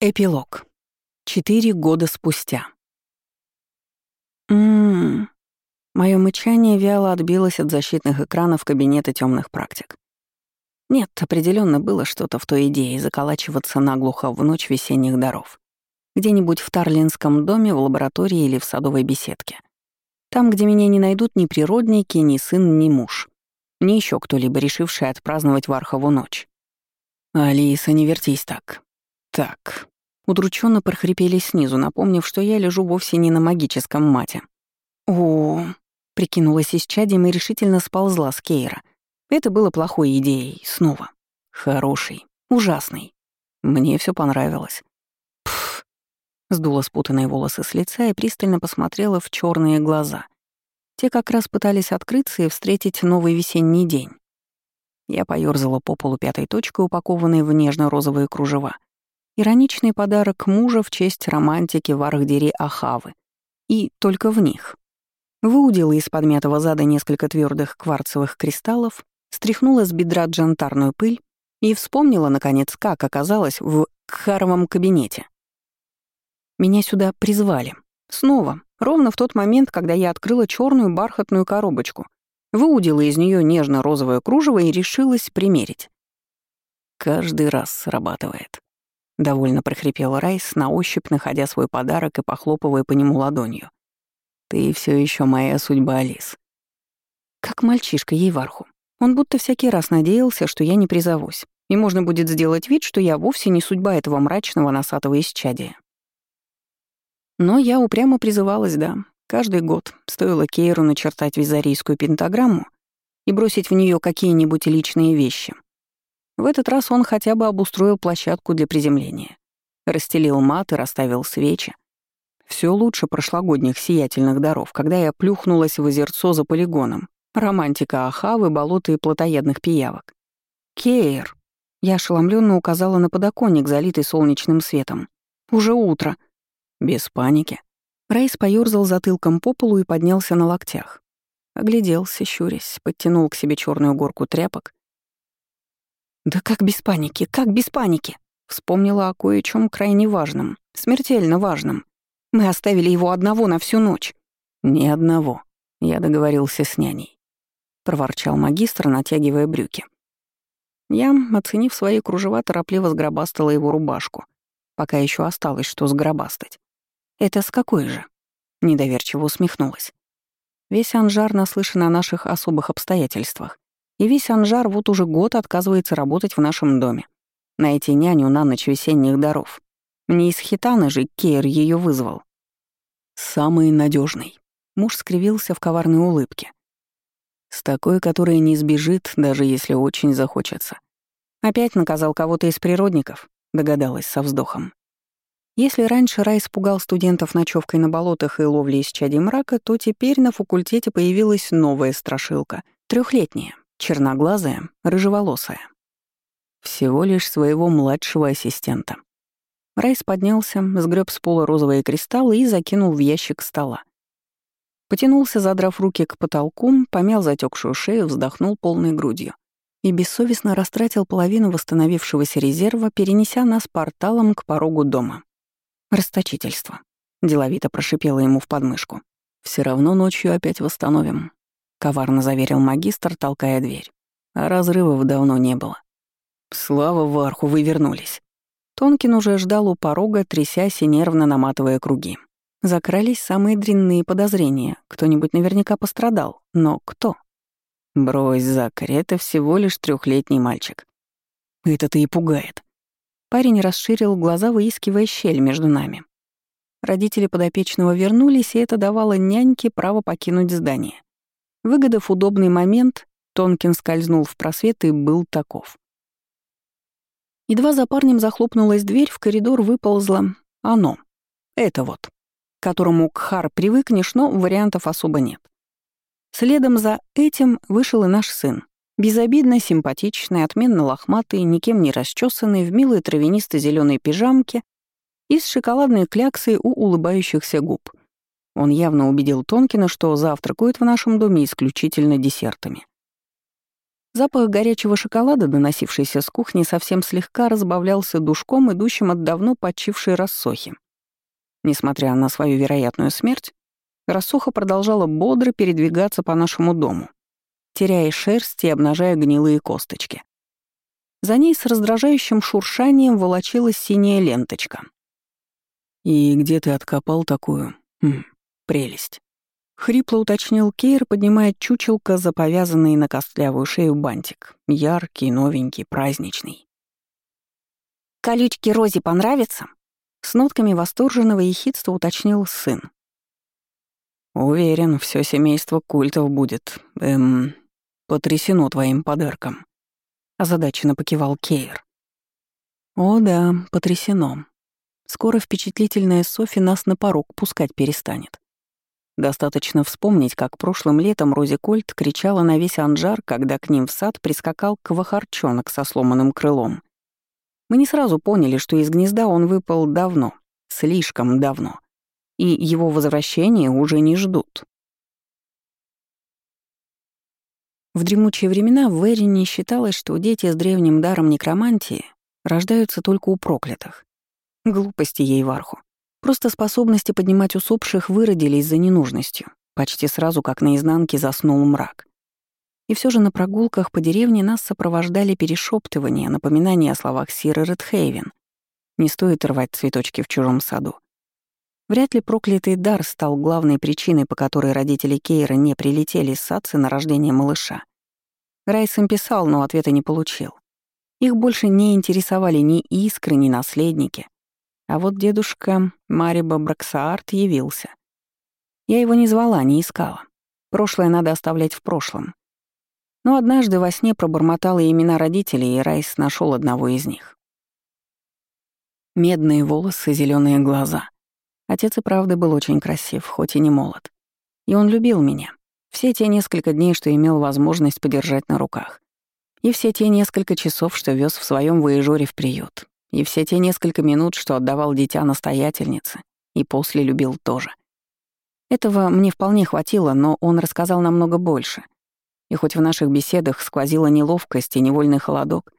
Эпилог. Четыре года спустя. Ммм. Мое мычание вяло отбилось от защитных экранов кабинета темных практик. Нет, определенно было что-то в той идее заколачиваться наглухо в ночь весенних даров. Где-нибудь в Тарлинском доме, в лаборатории или в садовой беседке. Там, где меня не найдут ни природники, ни сын, ни муж. Ни еще кто-либо, решивший отпраздновать Вархову ночь. «Алиса, не вертись так. Так. Удрученно прохрипели снизу, напомнив, что я лежу вовсе не на магическом мате. О, прикинулась из чадем и решительно сползла с Кейра. Это было плохой идеей, снова. Хороший, ужасный. Мне все понравилось. Пф. Сдула спутанные волосы с лица и пристально посмотрела в черные глаза. Те как раз пытались открыться и встретить новый весенний день. Я поёрзала по полу пятой точкой, упакованной в нежно-розовые кружева — Ироничный подарок мужа в честь романтики в Архдере Ахавы. И только в них. Выудила из подмятого зада несколько твердых кварцевых кристаллов, стряхнула с бедра джантарную пыль и вспомнила, наконец, как оказалась в Кхаровом кабинете. Меня сюда призвали. Снова, ровно в тот момент, когда я открыла черную бархатную коробочку, выудила из нее нежно-розовое кружево и решилась примерить. Каждый раз срабатывает. Довольно прохрипел Райс, на ощупь находя свой подарок и похлопывая по нему ладонью. «Ты все еще моя судьба, Алис». Как мальчишка ей варху. Он будто всякий раз надеялся, что я не призовусь, и можно будет сделать вид, что я вовсе не судьба этого мрачного носатого исчадия. Но я упрямо призывалась, да. Каждый год стоило Кейру начертать визарийскую пентаграмму и бросить в нее какие-нибудь личные вещи — в этот раз он хотя бы обустроил площадку для приземления. Расстелил мат и расставил свечи. Все лучше прошлогодних сиятельных даров, когда я плюхнулась в озерцо за полигоном. Романтика Ахавы, болота и плотоядных пиявок. «Кейр!» Я ошеломленно указала на подоконник, залитый солнечным светом. «Уже утро!» «Без паники!» Рейс поёрзал затылком по полу и поднялся на локтях. Огляделся, щурясь, подтянул к себе черную горку тряпок «Да как без паники? Как без паники?» Вспомнила о кое-чем крайне важном, смертельно важном. Мы оставили его одного на всю ночь. «Ни одного», — я договорился с няней. Проворчал магистр, натягивая брюки. Я, оценив свои кружева, торопливо сгробастала его рубашку. Пока еще осталось, что сгробастать. «Это с какой же?» Недоверчиво усмехнулась. Весь анжар наслышан о наших особых обстоятельствах. И весь Анжар вот уже год отказывается работать в нашем доме. Найти няню на ночь весенних даров. Не из хитана же Кейр ее вызвал. Самый надежный. Муж скривился в коварной улыбке. С такой, которая не сбежит, даже если очень захочется. Опять наказал кого-то из природников, догадалась со вздохом. Если раньше Рай испугал студентов ночевкой на болотах и ловлей из чади мрака, то теперь на факультете появилась новая страшилка, трехлетняя, черноглазая, рыжеволосая. Всего лишь своего младшего ассистента. Райс поднялся, сгреб с пола розовые кристаллы и закинул в ящик стола. Потянулся, задрав руки к потолку, помял затекшую шею, вздохнул полной грудью и бессовестно растратил половину восстановившегося резерва, перенеся нас порталом к порогу дома. Расточительство. Деловито прошипело ему в подмышку. Все равно ночью опять восстановим. — коварно заверил магистр, толкая дверь. А разрывов давно не было. «Слава Варху, вы вернулись». Тонкин уже ждал у порога, трясясь и нервно наматывая круги. Закрались самые дрянные подозрения. Кто-нибудь наверняка пострадал. Но кто? Брось, Закари, это всего лишь трехлетний мальчик. Это-то и пугает. Парень расширил глаза, выискивая щель между нами. Родители подопечного вернулись, и это давало няньке право покинуть здание. Выгодав удобный момент, Тонкин скользнул в просвет и был таков. Едва за парнем захлопнулась дверь, в коридор выползло оно. Это вот. К которому Кхар привыкнешь, но вариантов особо нет. Следом за этим вышел и наш сын. Безобидно, симпатичный, отменно лохматый, никем не расчесанный, в милой травянисто зеленой пижамке и с шоколадной кляксой у улыбающихся губ. Он явно убедил Тонкина, что завтракают в нашем доме исключительно десертами. Запах горячего шоколада, доносившийся с кухни, совсем слегка разбавлялся душком, идущим от давно почившей рассохи. Несмотря на свою вероятную смерть, рассоха продолжала бодро передвигаться по нашему дому, теряя шерсть и обнажая гнилые косточки. За ней с раздражающим шуршанием волочилась синяя ленточка. «И где ты откопал такую? Хм, прелесть». Хрипло уточнил Кейр, поднимая чучелка за повязанный на костлявую шею бантик. Яркий, новенький, праздничный. «Колючки Розе понравятся?» С нотками восторженного ехидства уточнил сын. «Уверен, все семейство культов будет, эм, потрясено твоим подарком», — озадаченно покивал Кейр. «О да, потрясено. Скоро впечатлительная Софи нас на порог пускать перестанет. Достаточно вспомнить, как прошлым летом Рози Кольт кричала на весь анжар, когда к ним в сад прискакал квахарчонок со сломанным крылом. Мы не сразу поняли, что из гнезда он выпал давно, слишком давно, и его возвращение уже не ждут. В дремучие времена в Эрине считалось, что дети с древним даром некромантии рождаются только у проклятых. Глупости ей варху. Просто способности поднимать усопших выродились за ненужностью. Почти сразу, как наизнанке, заснул мрак. И все же на прогулках по деревне нас сопровождали перешептывания, напоминания о словах Сиры Редхейвен. Не стоит рвать цветочки в чужом саду. Вряд ли проклятый дар стал главной причиной, по которой родители Кейра не прилетели с Сацы на рождение малыша. Райс им писал, но ответа не получил. Их больше не интересовали ни искры, ни наследники. А вот дедушка Мариба Браксаарт явился. Я его не звала, не искала. Прошлое надо оставлять в прошлом. Но однажды во сне пробормотала имена родителей, и Райс нашел одного из них. Медные волосы, зеленые глаза. Отец и правда был очень красив, хоть и не молод. И он любил меня. Все те несколько дней, что имел возможность подержать на руках. И все те несколько часов, что вез в своем воежоре в приют. И все те несколько минут, что отдавал дитя настоятельнице, и после любил тоже. Этого мне вполне хватило, но он рассказал намного больше. И хоть в наших беседах сквозила неловкость и невольный холодок,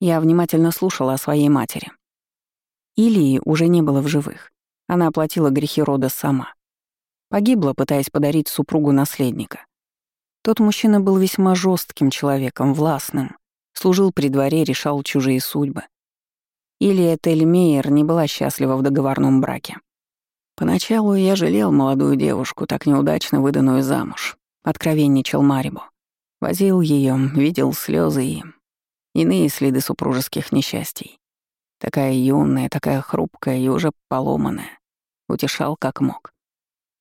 я внимательно слушала о своей матери. Илии уже не было в живых. Она оплатила грехи рода сама. Погибла, пытаясь подарить супругу наследника. Тот мужчина был весьма жестким человеком, властным, служил при дворе, решал чужие судьбы. Илья Тельмейер не была счастлива в договорном браке. Поначалу я жалел молодую девушку, так неудачно выданную замуж. Откровенничал Марибо. Возил ее, видел слезы и иные следы супружеских несчастий. Такая юная, такая хрупкая и уже поломанная. Утешал как мог.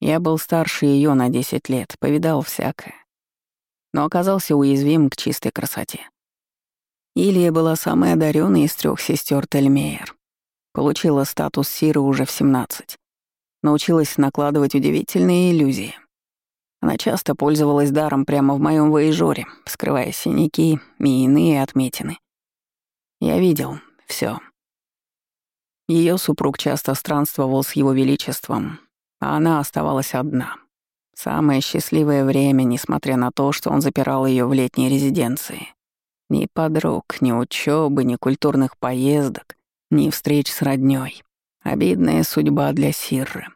Я был старше ее на 10 лет, повидал всякое. Но оказался уязвим к чистой красоте. Илья была самой одаренной из трех сестер Тельмейер. Получила статус Сиры уже в 17. Научилась накладывать удивительные иллюзии. Она часто пользовалась даром прямо в моем воежоре, скрывая синяки и иные отметины. Я видел все. Ее супруг часто странствовал с его величеством, а она оставалась одна. Самое счастливое время, несмотря на то, что он запирал ее в летней резиденции. Ни подруг, ни учебы, ни культурных поездок, ни встреч с роднёй. Обидная судьба для Сирры.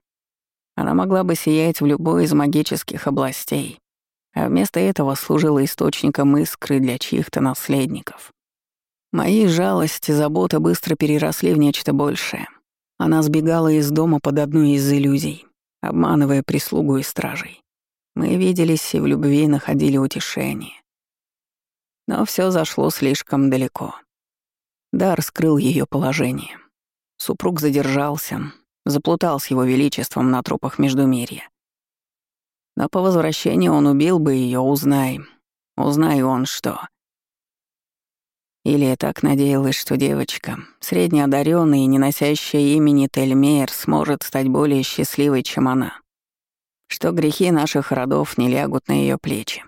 Она могла бы сиять в любой из магических областей, а вместо этого служила источником искры для чьих-то наследников. Мои жалости и заботы быстро переросли в нечто большее. Она сбегала из дома под одной из иллюзий, обманывая прислугу и стражей. Мы виделись и в любви находили утешение. Но все зашло слишком далеко. Дар скрыл ее положение. Супруг задержался, заплутал с его величеством на тропах Междумирья. Но по возвращении он убил бы ее, узнай. Узнай он что. Или я так надеялась, что девочка, среднеодаренная и не носящая имени Тельмейер, сможет стать более счастливой, чем она. Что грехи наших родов не лягут на ее плечи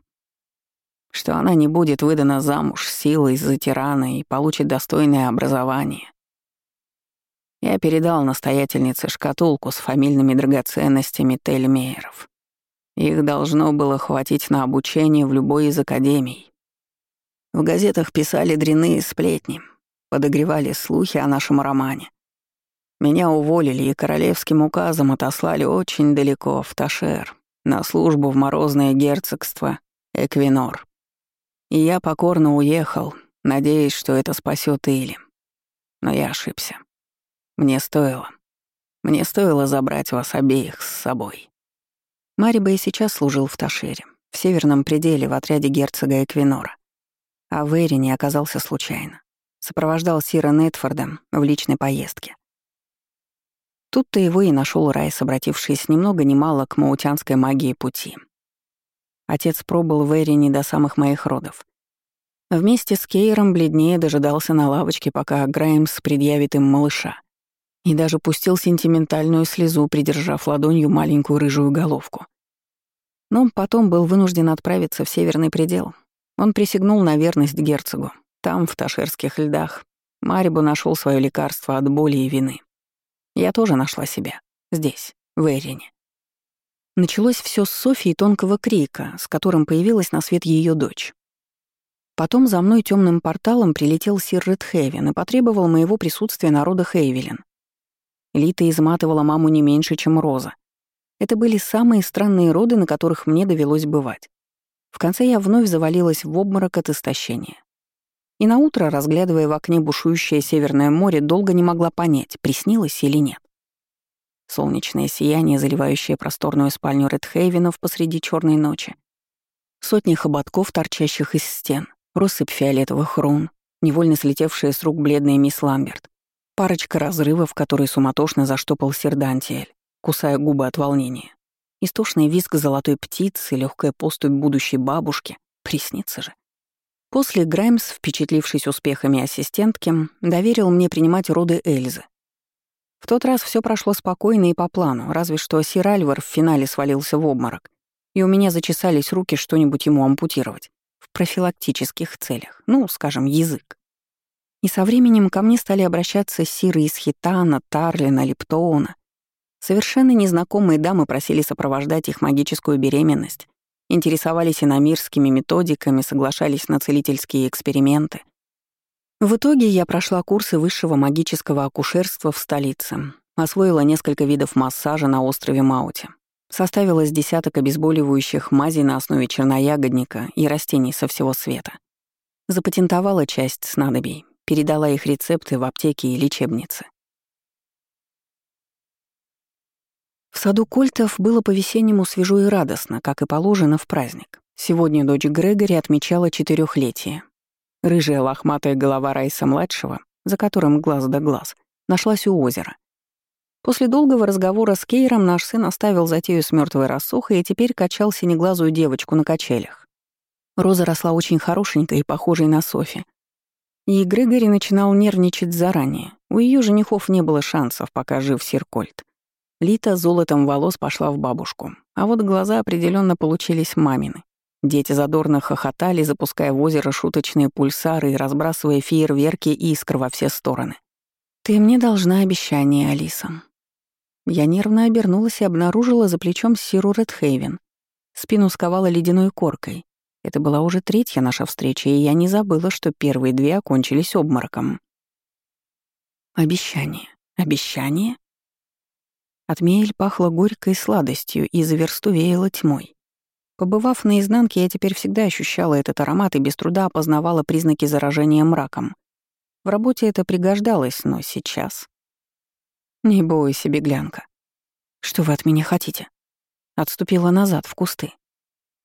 что она не будет выдана замуж силой за тирана и получит достойное образование. Я передал настоятельнице шкатулку с фамильными драгоценностями Тельмейеров. Их должно было хватить на обучение в любой из академий. В газетах писали дрянные сплетни, подогревали слухи о нашем романе. Меня уволили и королевским указом отослали очень далеко, в Ташер, на службу в морозное герцогство Эквинор. И я покорно уехал, надеясь, что это спасет Или. Но я ошибся. Мне стоило. Мне стоило забрать вас обеих с собой. Мариба и сейчас служил в Ташере, в северном пределе в отряде герцога Эквинора. А в Эрине оказался случайно. Сопровождал Сира Нетфорда в личной поездке. Тут-то его и нашел Райс, обратившись ни много ни мало к маутянской магии пути. Отец пробыл в Эрине до самых моих родов. Вместе с Кейром бледнее дожидался на лавочке, пока Граймс предъявит им малыша и даже пустил сентиментальную слезу, придержав ладонью маленькую рыжую головку. Но потом был вынужден отправиться в северный предел. Он присягнул на верность герцогу. Там, в Ташерских льдах, Марибу нашел свое лекарство от боли и вины. Я тоже нашла себя. Здесь, в Эрине. Началось все с Софии тонкого крика, с которым появилась на свет ее дочь. Потом за мной темным порталом прилетел сир Редхевен и потребовал моего присутствия на родах Эйвелин. Лита изматывала маму не меньше, чем Роза. Это были самые странные роды, на которых мне довелось бывать. В конце я вновь завалилась в обморок от истощения. И на утро, разглядывая в окне бушующее Северное море, долго не могла понять, приснилось или нет. Солнечное сияние, заливающее просторную спальню Редхейвенов посреди черной ночи. Сотни хоботков, торчащих из стен, россыпь фиолетовых рун, невольно слетевшая с рук бледная мисс Ламберт. Парочка разрывов, которые суматошно заштопал Сердантиэль, кусая губы от волнения. Истошный визг золотой птицы, легкая поступь будущей бабушки. Приснится же. После Граймс, впечатлившись успехами ассистентки, доверил мне принимать роды Эльзы. В тот раз все прошло спокойно и по плану, разве что Сир Альвар в финале свалился в обморок, и у меня зачесались руки что-нибудь ему ампутировать в профилактических целях, ну, скажем, язык. И со временем ко мне стали обращаться сиры из Хитана, Тарлина, Лептоуна. Совершенно незнакомые дамы просили сопровождать их магическую беременность, интересовались иномирскими методиками, соглашались на целительские эксперименты. В итоге я прошла курсы высшего магического акушерства в столице, освоила несколько видов массажа на острове Мауте, составила с десяток обезболивающих мазей на основе черноягодника и растений со всего света. Запатентовала часть снадобий, передала их рецепты в аптеке и лечебнице. В саду Кольтов было по-весеннему свежо и радостно, как и положено в праздник. Сегодня дочь Грегори отмечала четырехлетие. Рыжая лохматая голова Райса-младшего, за которым глаз да глаз, нашлась у озера. После долгого разговора с Кейром наш сын оставил затею с мертвой рассухой и теперь качал синеглазую девочку на качелях. Роза росла очень хорошенькой и похожей на Софи, и Грегори начинал нервничать заранее. У ее женихов не было шансов, пока жив Сиркольд. Лита золотом волос пошла в бабушку, а вот глаза определенно получились мамины. Дети задорно хохотали, запуская в озеро шуточные пульсары и разбрасывая фейерверки и искр во все стороны. «Ты мне должна обещание, Алиса». Я нервно обернулась и обнаружила за плечом Сиру Редхейвен. Спину сковала ледяной коркой, это была уже третья наша встреча, и я не забыла, что первые две окончились обмороком. Обещание. Обещание? От Миэль пахло горькой сладостью и за версту веяло тьмой. Побывав на изнанке, я теперь всегда ощущала этот аромат и без труда опознавала признаки заражения мраком. В работе это пригождалось, но сейчас... Не бойся, беглянка. Что вы от меня хотите? Отступила назад, в кусты.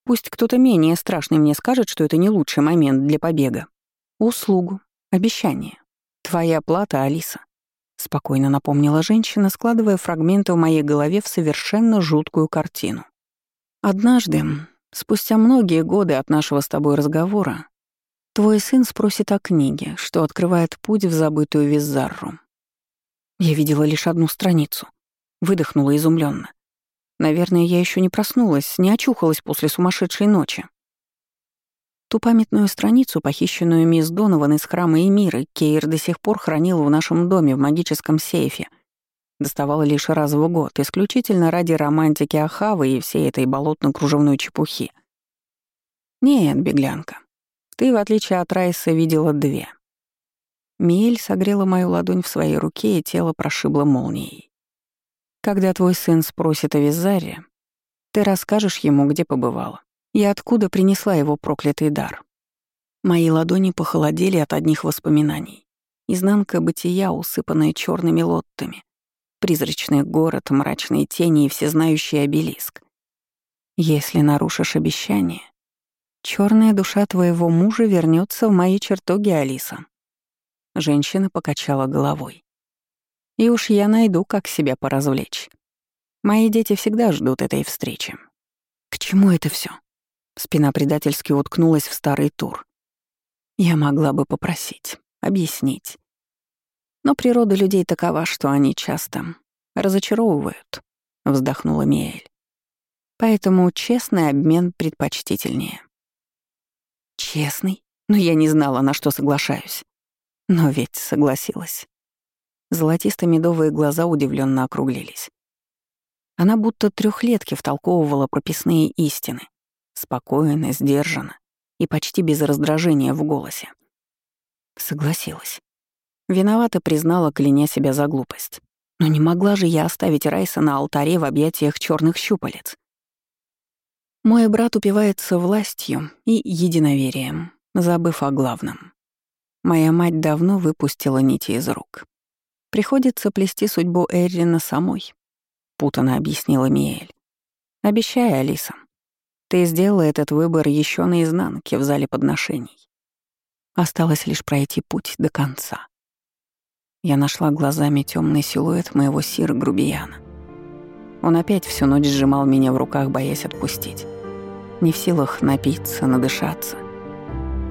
Пусть кто-то менее страшный мне скажет, что это не лучший момент для побега. Услугу. Обещание. Твоя плата, Алиса. Спокойно напомнила женщина, складывая фрагменты в моей голове в совершенно жуткую картину. Однажды, спустя многие годы от нашего с тобой разговора, твой сын спросит о книге, что открывает путь в забытую Визарру. Я видела лишь одну страницу. Выдохнула изумленно. Наверное, я еще не проснулась, не очухалась после сумасшедшей ночи. Ту памятную страницу, похищенную мисс Донован из храма Эмиры, Кейр до сих пор хранил в нашем доме в магическом сейфе. Доставала лишь раз в год, исключительно ради романтики Ахавы и всей этой болотно-кружевной чепухи. Нет, беглянка. Ты, в отличие от Райса, видела две. Миэль согрела мою ладонь в своей руке, и тело прошибло молнией. Когда твой сын спросит о Визаре, ты расскажешь ему, где побывала и откуда принесла его проклятый дар. Мои ладони похолодели от одних воспоминаний. Изнанка бытия, усыпанная черными лоттами. Призрачный город, мрачные тени и всезнающий обелиск. Если нарушишь обещание, черная душа твоего мужа вернется в мои чертоги, Алиса. Женщина покачала головой. И уж я найду, как себя поразвлечь. Мои дети всегда ждут этой встречи. К чему это все? Спина предательски уткнулась в старый тур. Я могла бы попросить, объяснить. Но природа людей такова, что они часто разочаровывают, вздохнула Миэль. Поэтому честный обмен предпочтительнее. Честный? Но я не знала, на что соглашаюсь. Но ведь согласилась. Золотисто-медовые глаза удивленно округлились. Она будто трехлетки втолковывала прописные истины. Спокойно, сдержанно и почти без раздражения в голосе. Согласилась. Виновата признала, кляня себя за глупость. Но не могла же я оставить Райса на алтаре в объятиях черных щупалец. Мой брат упивается властью и единоверием, забыв о главном. Моя мать давно выпустила нити из рук. Приходится плести судьбу Эррина самой, путано объяснила Миэль. «Обещай, Алиса, ты сделала этот выбор еще наизнанке в зале подношений. Осталось лишь пройти путь до конца». Я нашла глазами темный силуэт моего сира Грубияна. Он опять всю ночь сжимал меня в руках, боясь отпустить. Не в силах напиться, надышаться.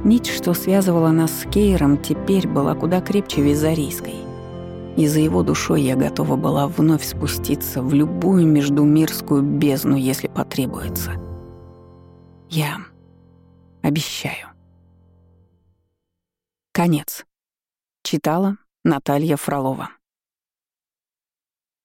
Нить, что связывала нас с Кейром, теперь была куда крепче визарийской и за его душой я готова была вновь спуститься в любую междумирскую бездну, если потребуется. Я обещаю. Конец. Читала Наталья Фролова.